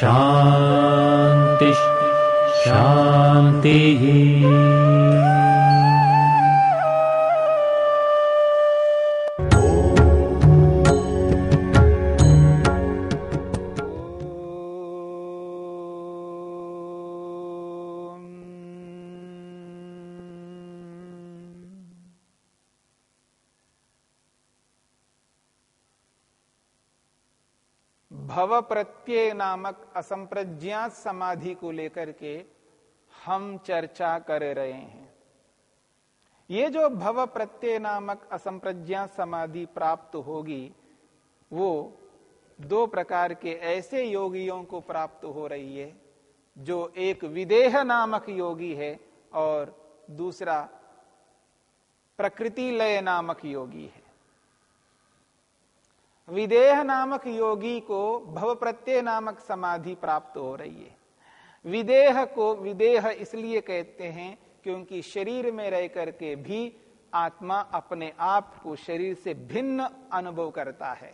शान्तिः शान्तिः भव प्रत्यय नामक असंप्रज्ञात समाधि को लेकर के हम चर्चा कर रहे हैं। ये जो भव प्रत्यय नामक असंप्रज्ञात समाधि प्राप्त होगी, वो दो प्रकार के ऐसे योगियों को प्राप्त हो रही है, जो एक विदेह नामक योगी है और दूसरा प्रकृति लय नामक योगी है। विदेह नामक योगी को भव प्रत्यय नामक समाधि प्राप्त हो रही है। विदेह को विदेह इसलिए कहते हैं क्योंकि शरीर में रह करके भी आत्मा अपने आप को शरीर से भिन्न अनुभव करता है।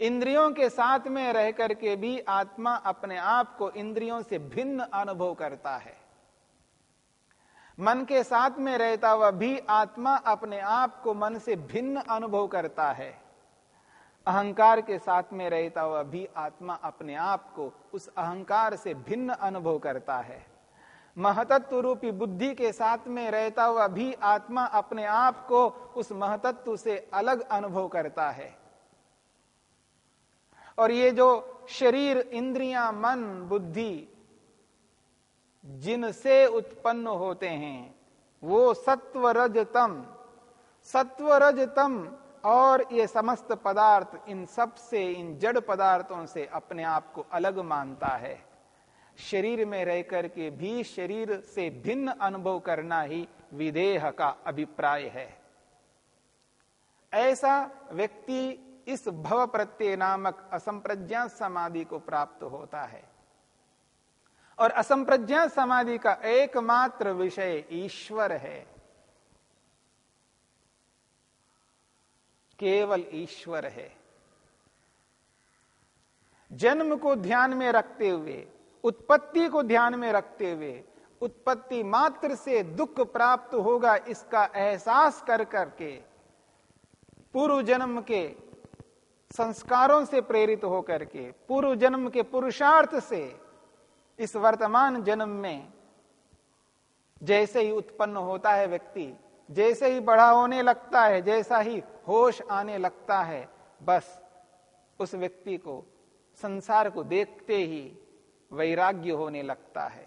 इंद्रियों के साथ में रह करके भी आत्मा अपने आप को इंद्रियों से भिन्न अनुभव करता है। मन के साथ में रहता हुआ भी आत्मा अपने आप को मन से भिन्न अनुभव करता है। अहंकार के साथ में रहता हुआ भी आत्मा अपने आप को उस अहंकार से भिन्न अनुभव करता है। महतत्व रूपी बुद्धि के साथ में रहता हुआ भी आत्मा अपने आप को उस महतत्व से अलग अनुभव करता है। और ये जो शरीर, इंद्रियाँ, मन, बुद्धि जिनसे उत्पन्न होते हैं, वो सत्व रजतम सत्व रजतम और ये समस्त पदार्थ इन सबसे, इन जड़ पदार्थों से अपने आप को अलग मानता है। शरीर में रह करके भी शरीर से भिन्न अनुभव करना ही विदेह का अभिप्राय है। ऐसा व्यक्ति इस भव प्रत्यय नामक असंप्रज्ञा समाधि को प्राप्त होता है। और असंप्रज्ञा समाधि का एकमात्र विषय ईश्वर है। केवल ईश्वर है। जन्म को ध्यान में रखते हुए, उत्पत्ति को ध्यान में रखते हुए, उत्पत्ति मात्र से दुख प्राप्त होगा इसका एहसास कर करके पूर्व जन्म के संस्कारों से प्रेरित होकर के, पूर्व जन्म के पुरुषार्थ से इस वर्तमान जन्म में जैसे ही उत्पन्न होता है व्यक्ति, जैसे ही बड़ा होने लगता है, जैसा ही होश आने लगता है, बस उस व्यक्ति को, संसार को देखते ही वैराग्य होने लगता है।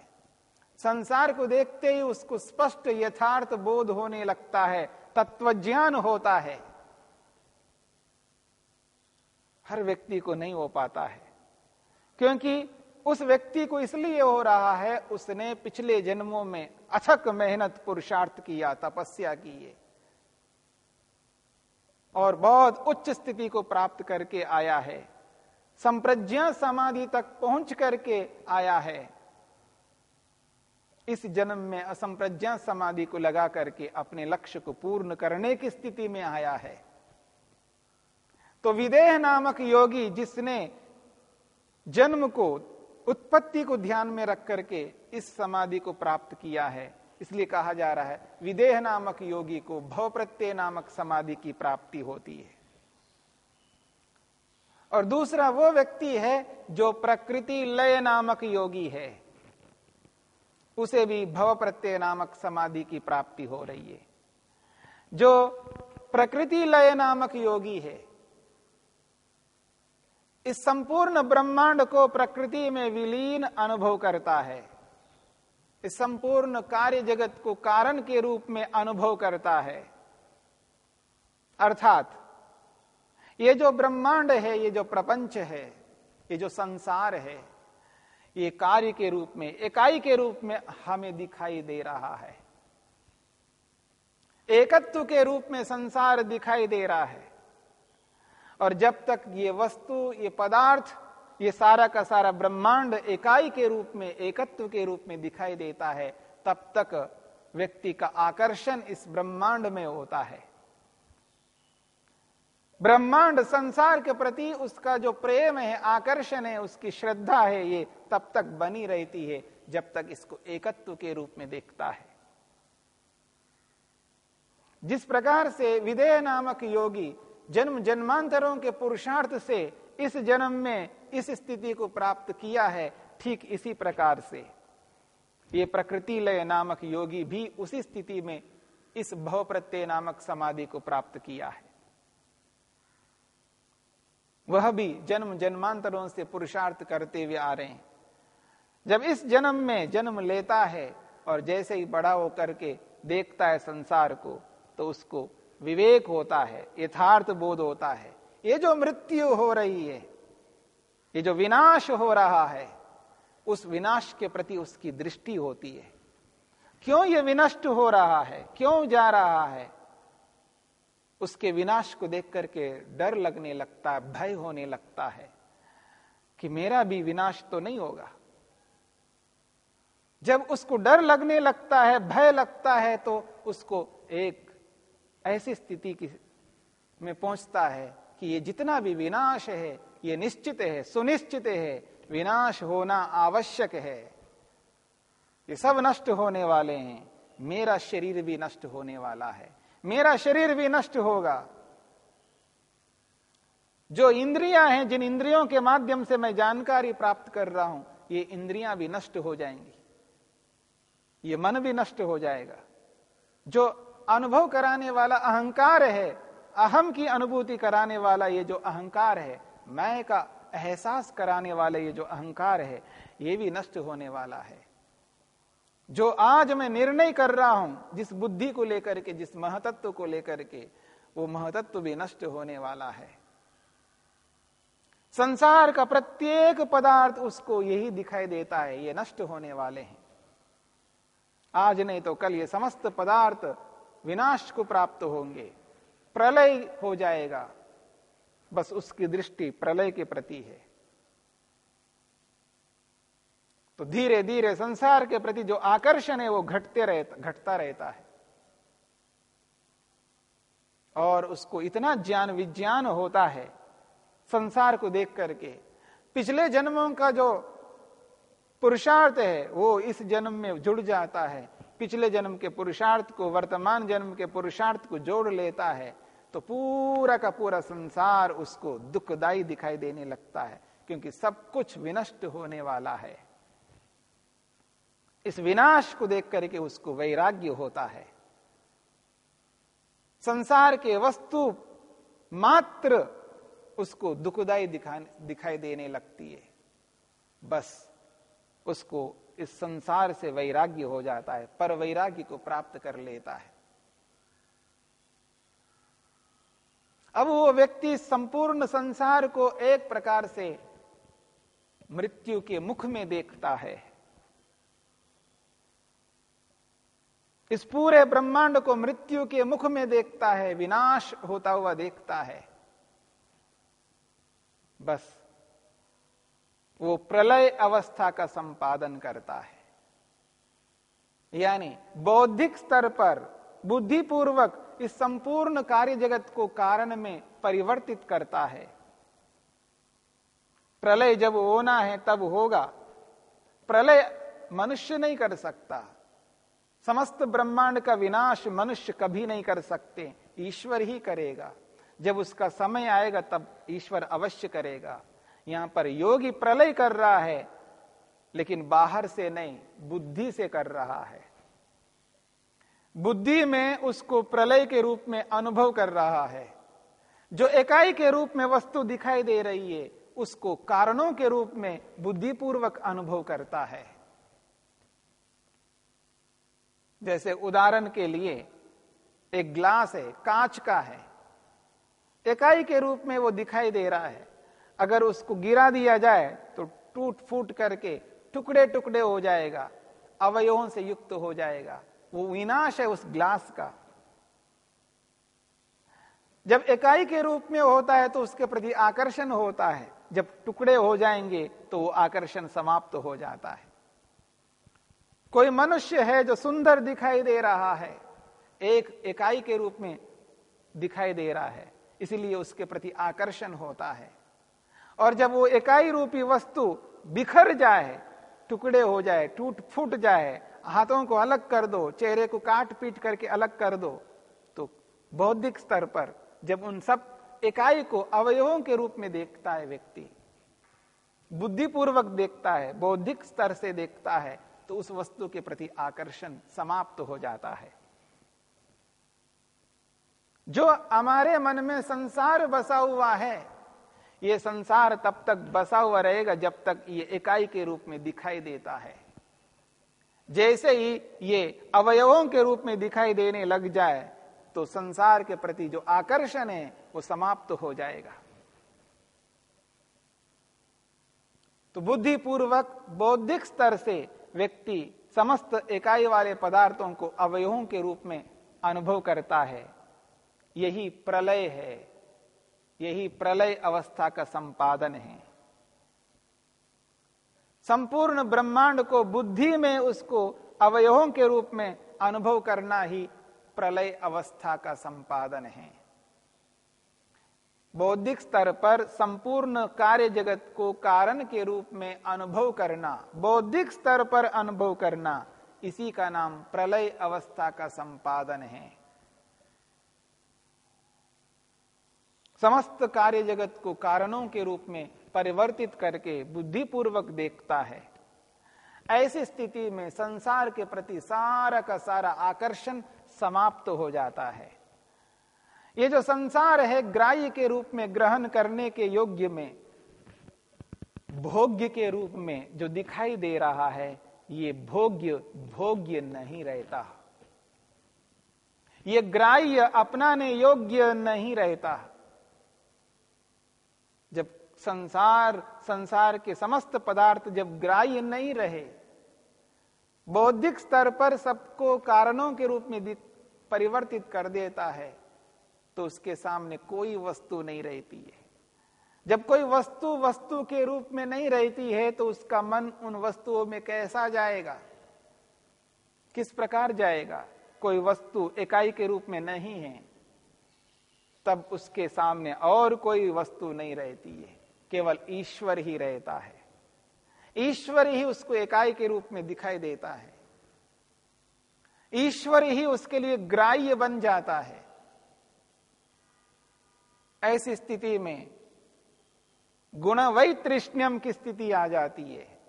संसार को देखते ही उसको स्पष्ट यथार्थ बोध होने लगता है, तत्वज्ञान होता है। हर व्यक्ति को नहीं हो पाता है, क्योंकि उस व्यक्ति को इसलिए हो रहा है, उसने पिछले जन्मों में अथक मेहनत पुरुषार्थ किया, तपस्या की है। और बहुत उच्च स्थिति को प्राप्त करके आया है। संप्रज्ञा समाधि तक पहुँच करके आया है। इस जन्म में असंप्रज्ञा समाधि को लगा करके अपने लक्ष्य को पूर्ण करने की स्थिति में आया है। तो विदेह नामक योगी जिसने जन्म को, उत्पत्ति को ध्यान में रख करके इस समाधि को प्राप्त किया है इसलिए कहा जा रहा है, विदेह नामक योगी को भव प्रत्यय नामक समाधि की प्राप्ति होती है। और दूसरा वो व्यक्ति है जो प्रकृति लय नामक योगी है। उसे भी भव प्रत्यय नामक समाधि की प्राप्ति हो रही है। जो प्रकृति लय नामक योगी है, इस संपूर्ण ब्रह्मांड को प्रकृति में विलीन अनुभव करता है। इस संपूर्ण कार्य जगत को कारण के रूप में अनुभव करता है। अर्थात, ये जो ब्रह्मांड है, ये जो प्रपंच है, ये जो संसार है, ये कार्य के रूप में इकाई के रूप में हमें दिखाई दे रहा है। एकत्व के रूप में संसार दिखाई दे रहा है। और जब तक ये वस्तु, ये पदार्थ ये सारा का सारा ब्रह्मांड इकाई के रूप में, एकत्व के रूप में दिखाई देता है, तब तक व्यक्ति का आकर्षण इस ब्रह्मांड में होता है। ब्रह्मांड संसार के प्रति उसका जो प्रेम है, आकर्षण है, उसकी श्रद्धा है, ये तब तक बनी रहती है, जब तक इसको एकत्व के रूप में देखता है। जिस प्रकार से विदेह नामक योगी जन्म जन्मांतरों के पुरुषार्थ से इस जन्म में इस स्थिति को प्राप्त किया है ठीक इसी प्रकार से। ये प्रकृति लय नामक योगी भी उसी स्थिति में इस भव प्रत्यय नामक समाधि को प्राप्त किया है। वह भी जन्म जन्मांतरों से पुरुषार्थ करते हुए आ रहे हैं। जब इस जन्म में जन्म लेता है और जैसे ही बड़ा हो करके देखता है संसार को तो उसको विवेक होता है, यथार्थ बोध होता है। ये जो मृत्यु हो रही है, ये जो विनाश हो रहा है, उस विनाश के प्रति उसकी दृष्टि होती है। क्यों ये विनष्ट हो रहा है? क्यों जा रहा है? उसके विनाश को देख करके डर लगने लगता है भय होने लगता है कि मेरा भी विनाश तो नहीं होगा। जब उसको डर लगने लगता है, भय लगता है तो उसको एक ऐसी स्थिति की में पहुँचता है कि ये जितना भी विनाश है, ये निश्चित है, सुनिश्चित है, विनाश होना आवश्यक है। ये सब नष्ट होने वाले हैं। मेरा शरीर भी नष्ट होने वाला है। मेरा शरीर भी नष्ट होगा। जो इंद्रियाँ हैं, जिन इंद्रियों के माध्यम से मैं जानकारी प्राप्त कर रहा हूँ, ये इंद्रियाँ भी नष्ट हो जाएँगी। ये मन भी नष्ट हो जाएगा। जो अनुभव कराने वाला अहंकार है अहम की अनुभूति कराने वाला ये जो अहंकार है, मैं का एहसास कराने वाला ये जो अहंकार है, ये भी नष्ट होने वाला है। जो आज मैं निर्णय कर रहा हूँ, जिस बुद्धि को लेकर के, जिस महतत्व को लेकर के, वो महतत्व भी नष्ट होने वाला है। संसार का प्रत्येक पदार्थ उसको यही दिखाई देता है, ये नष्ट होने वाले हैं। आज नहीं तो कल ये समस्त पदार्थ विनाश को प्राप्त होंगे। प्रलय हो जाएगा। बस उसकी दृष्टि प्रलय के प्रति है। तो धीरे धीरे संसार के प्रति जो आकर्षण है वो घटते रहता, घटता रहता है। और उसको इतना ज्ञान, विज्ञान होता है संसार को देख करके। पिछले जन्मों का जो पुरुषार्थ है, वो इस जन्म में जुड़ जाता है। पिछले जन्म के पुरुषार्थ को, वर्तमान जन्म के पुरुषार्थ को जोड़ लेता है। तो पूरा का पूरा संसार उसको दुखदाई दिखाई देने लगता है, क्योंकि सब कुछ विनष्ट होने वाला है। इस विनाश को देख करके उसको वैराग्य होता है। संसार के वस्तु मात्र उसको दुखदाई दिखाई देने लगती है। बस उसको इस संसार से वैराग्य हो जाता है, पर वैराग्य को प्राप्त कर लेता है। अब वो व्यक्ति संपूर्ण संसार को एक प्रकार से मृत्यु के मुख में देखता है। इस पूरे ब्रह्मांड को मृत्यु के मुख में देखता है, विनाश होता हुआ देखता है। बस, वो प्रलय अवस्था का संपादन करता है। यानी बौद्धिक स्तर पर बुद्धिपूर्वक इस संपूर्ण कार्य जगत को कारण में परिवर्तित करता है। प्रलय जब होना है, तब होगा। प्रलय मनुष्य नहीं कर सकता। समस्त ब्रह्मांड का विनाश मनुष्य कभी नहीं कर सकते। ईश्वर ही करेगा। जब उसका समय आएगा, तब ईश्वर अवश्य करेगा। यहाँ पर योगी प्रलय कर रहा है, लेकिन बाहर से नहीं, बुद्धि से कर रहा है। बुद्धि में उसको प्रलय के रूप में अनुभव कर रहा है। जो इकाई के रूप में वस्तु दिखाई दे रही है, उसको कारणों के रूप में बुद्धिपूर्वक अनुभव करता है। जैसे उदाहरण के लिए, एक ग्लास है, कांच का है। इकाई के रूप में वो दिखाई दे रहा है। अगर उसको गिरा दिया जाए तो टूट फूट करके टुकड़े टुकड़े हो जाएगा, अवयवों से युक्त हो जाएगा। वो विनाश है उस ग्लास का। जब इकाई के रूप में होता है तो उसके प्रति आकर्षण होता है। जब टुकड़े हो जाएँगे तो वो आकर्षण समाप्त हो जाता है। कोई मनुष्य है जो सुंदर दिखाई दे रहा है, एक इकाई के रूप में दिखाई दे रहा है, इसलिए उसके प्रति आकर्षण होता है। और जब वो इकाई रूपी वस्तु बिखर जाए, टुकड़े हो जाए, टूट फूट जाए हाथों को अलग कर दो, चेहरे को काट पीट करके अलग कर दो। तो बौद्धिक स्तर पर जब उन सब इकाई को अवयवों के रूप में देखता है व्यक्ति, बुद्धिपूर्वक देखता है, बौद्धिक स्तर से देखता है तो उस वस्तु के प्रति आकर्षण समाप्त हो जाता है। जो हमारे मन में संसार बसा हुआ है, ये संसार तब तक बसा हुआ रहेगा जब तक ये इकाई के रूप में दिखाई देता है। जैसे ही ये अवयवों के रूप में दिखाई देने लग जाए तो संसार के प्रति जो आकर्षण है, वो समाप्त हो जाएगा। तो बुद्धिपूर्वक, बौद्धिक स्तर से व्यक्ति समस्त इकाई वाले पदार्थों को अवयवों के रूप में अनुभव करता है। यही प्रलय है। यही प्रलय अवस्था का संपादन है। संपूर्ण ब्रह्मांड को बुद्धि में उसको अवयवों के रूप में अनुभव करना ही प्रलय अवस्था का संपादन है। बौद्धिक स्तर पर संपूर्ण कार्य जगत को कारण के रूप में अनुभव करना, बौद्धिक स्तर पर अनुभव करना, इसी का नाम प्रलय अवस्था का संपादन है। समस्त कार्य जगत को कारणों के रूप में परिवर्तित करके बुद्धिपूर्वक देखता है। ऐसी स्थिति में संसार के प्रति सारा का सारा आकर्षण समाप्त हो जाता है। ये जो संसार है, ग्राह्य के रूप में ग्रहण करने के योग्य में, भोग्य के रूप में जो दिखाई दे रहा है, ये भोग्य भोग्य नहीं रहता। ये ग्राह्य अपनाने योग्य नहीं रहता। संसार संसार के समस्त पदार्थ जब ग्राह्य नहीं रहे, बौद्धिक स्तर पर सबको कारणों के रूप में परिवर्तित कर देता है तो उसके सामने कोई वस्तु नहीं रहती है। जब कोई वस्तु वस्तु के रूप में नहीं रहती है तो उसका मन उन वस्तुओं में कैसा जाएगा? किस प्रकार जाएगा? कोई वस्तु इकाई के रूप में नहीं है, तब उसके सामने और कोई वस्तु नहीं रहती है। केवल ईश्वर ही रहता है। ईश्वर ही उसको इकाई के रूप में दिखाई देता है। ईश्वर ही उसके लिए ग्राह्य बन जाता है। ऐसी स्थिति में गुण वैतृष्ण्यम की स्थिति आ जाती है।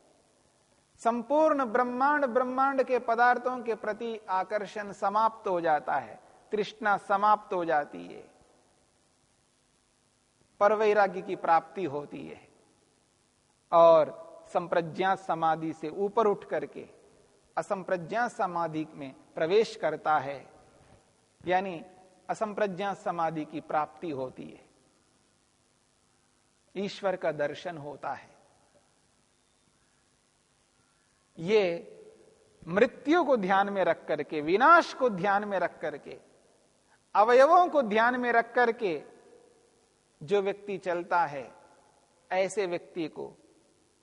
संपूर्ण ब्रह्मांड ब्रह्मांड के पदार्थों के प्रति आकर्षण समाप्त हो जाता है। तृष्णा समाप्त हो जाती है। परवैराग्य की प्राप्ति होती है। और संप्रज्ञा समाधि से ऊपर उठ करके असंप्रज्ञा समाधि में प्रवेश करता है, यानी असंप्रज्ञा समाधि की प्राप्ति होती है। ईश्वर का दर्शन होता है। ये मृत्यु को ध्यान में रख करके, विनाश को ध्यान में रख करके, अवयवों को ध्यान में रख करके जो व्यक्ति चलता है, ऐसे व्यक्ति को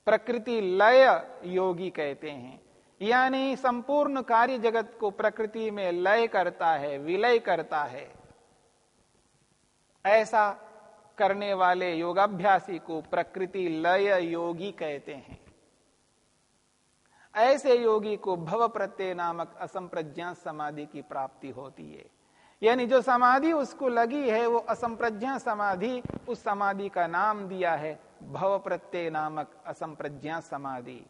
प्रकृति लय योगी कहते हैं। यानी संपूर्ण कार्य जगत को प्रकृति में लय करता है, विलय करता है। ऐसा करने वाले योगाभ्यासी को प्रकृति लय योगी कहते हैं। ऐसे योगी को भव प्रत्यय नामक असंप्रज्ञा समाधि की प्राप्ति होती है। यानी जो समाधि उसको लगी है, वो असंप्रज्ञा समाधि, उस समाधि का नाम दिया है भव प्रत्यय नामक असंप्रज्ञा समाधि।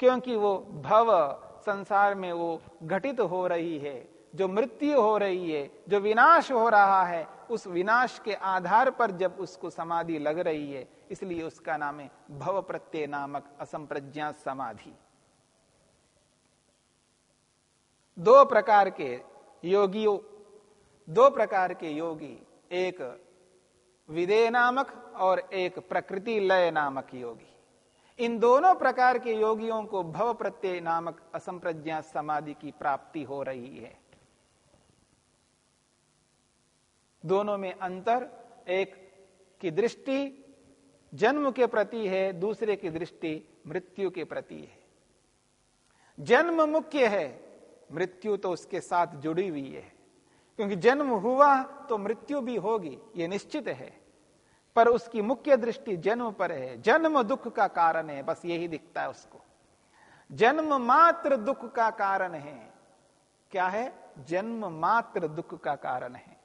क्योंकि वो भव संसार में वो घटित हो रही है, जो मृत्यु हो रही है, जो विनाश हो रहा है, उस विनाश के आधार पर जब उसको समाधि लग रही है, इसलिए उसका नाम है भव प्रत्यय नामक असंप्रज्ञा समाधि। दो प्रकार के योगियों दो प्रकार के योगी, एक विदेह नामक और एक प्रकृति लय नामक योगी। इन दोनों प्रकार के योगियों को भव प्रत्यय नामक असंप्रज्ञा समाधि की प्राप्ति हो रही है। दोनों में अंतर, एक की दृष्टि जन्म के प्रति है, दूसरे की दृष्टि मृत्यु के प्रति है। जन्म मुख्य है, मृत्यु तो उसके साथ जुड़ी हुई है। क्योंकि जन्म हुआ तो मृत्यु भी होगी, ये निश्चित है। पर उसकी मुख्य दृष्टि जन्म पर है। जन्म दुख का कारण है, बस यही दिखता है उसको। जन्म मात्र दुख का कारण है। क्या है? जन्म मात्र दुख का कारण है।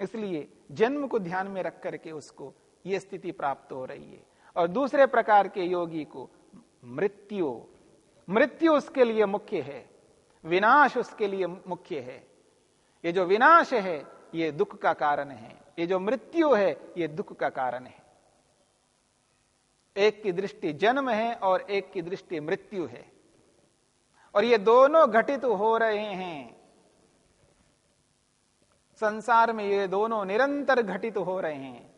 इसलिए जन्म को ध्यान में रख करके उसको यह स्थिति प्राप्त हो रही है। और दूसरे प्रकार के योगी को मृत्यु। मृत्यु उसके लिए मुख्य है। विनाश उसके लिए मुख्य है। ये जो विनाश है, ये दुख का कारण है। ये जो मृत्यु है, ये दुख का कारण है। एक की दृष्टि जन्म है और एक की दृष्टि मृत्यु है। और ये दोनों घटित हो रहे हैं। संसार में ये दोनों निरंतर घटित हो रहे हैं।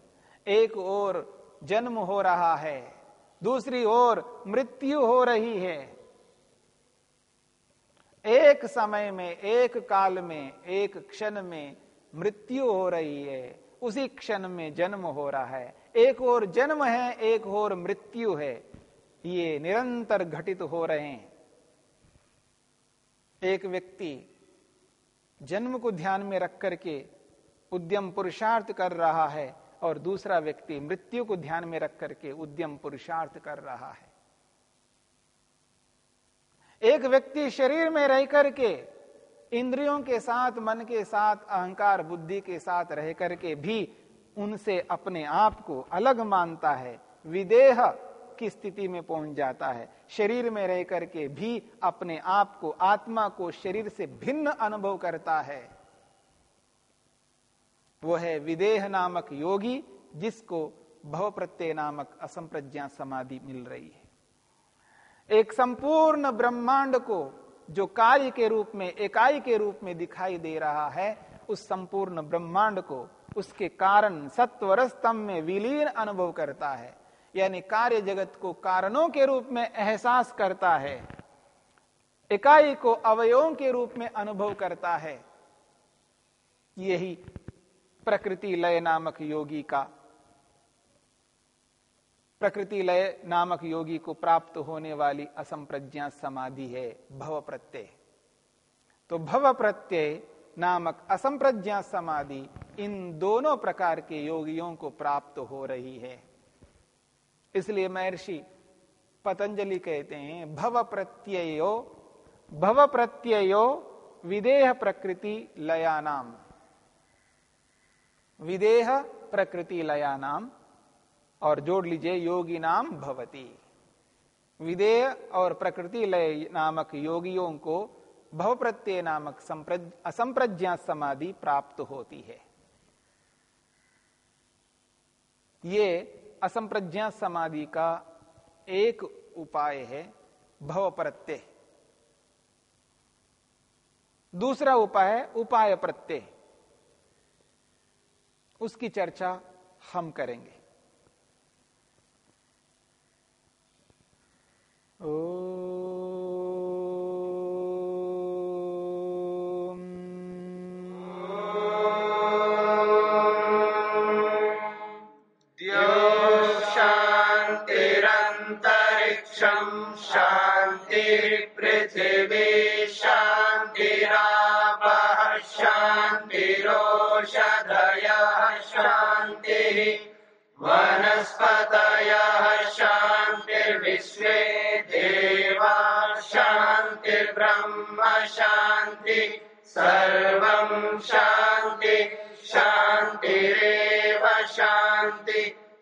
एक और जन्म हो रहा है, दूसरी ओर मृत्यु हो रही है। एक समय में, एक काल में, एक क्षण में मृत्यु हो रही है। उसी क्षण में जन्म हो रहा है। एक और जन्म है, एक और मृत्यु है। ये निरंतर घटित हो रहे हैं। एक व्यक्ति जन्म को ध्यान में रख करके उद्यम पुरुषार्थ कर रहा है और दूसरा व्यक्ति मृत्यु को ध्यान में रख करके उद्यम पुरुषार्थ कर रहा है। एक व्यक्ति शरीर में रह करके इंद्रियों के साथ, मन के साथ, अहंकार, बुद्धि के साथ रह करके भी उनसे अपने आप को अलग मानता है। विदेह की स्थिति में पहुँच जाता है। शरीर में रह करके भी अपने आप को, आत्मा को शरीर से भिन्न अनुभव करता है। वो है विदेह नामक योगी, जिसको भव प्रत्यय नामक असंप्रज्ञा समाधि मिल रही है। एक संपूर्ण ब्रह्मांड को जो कार्य के रूप में इकाई के रूप में दिखाई दे रहा है, उस संपूर्ण ब्रह्मांड को उसके कारण सत्वर स्तंभ में विलीन अनुभव करता है। यानी कार्य जगत को कारणों के रूप में एहसास करता है। इकाई को अवयों के रूप में अनुभव करता है। यही प्रकृति लय नामक योगी का प्रकृति लय नामक योगी को प्राप्त होने वाली असंप्रज्ञा समाधि है, भव प्रत्यय। तो भव प्रत्यय नामक असंप्रज्ञा समाधि इन दोनों प्रकार के योगियों को प्राप्त हो रही है। इसलिए महर्षि पतंजलि कहते हैं, भव प्रत्ययो भव प्रत्ययो विदेह प्रकृति लयानाम। विदेह प्रकृति लयानाम और जोड़ लीजिए, योगी नाम भवती। विदेह और प्रकृति लय नामक योगियों को भव प्रत्यय नामक असंप्रज्ञा समाधि प्राप्त होती है। ये असंप्रज्ञा समाधि का एक उपाय है भव प्रत्यय दूसरा उपाय है, उपाय प्रत्यय। उसकी चर्चा हम करेंगे। Oh.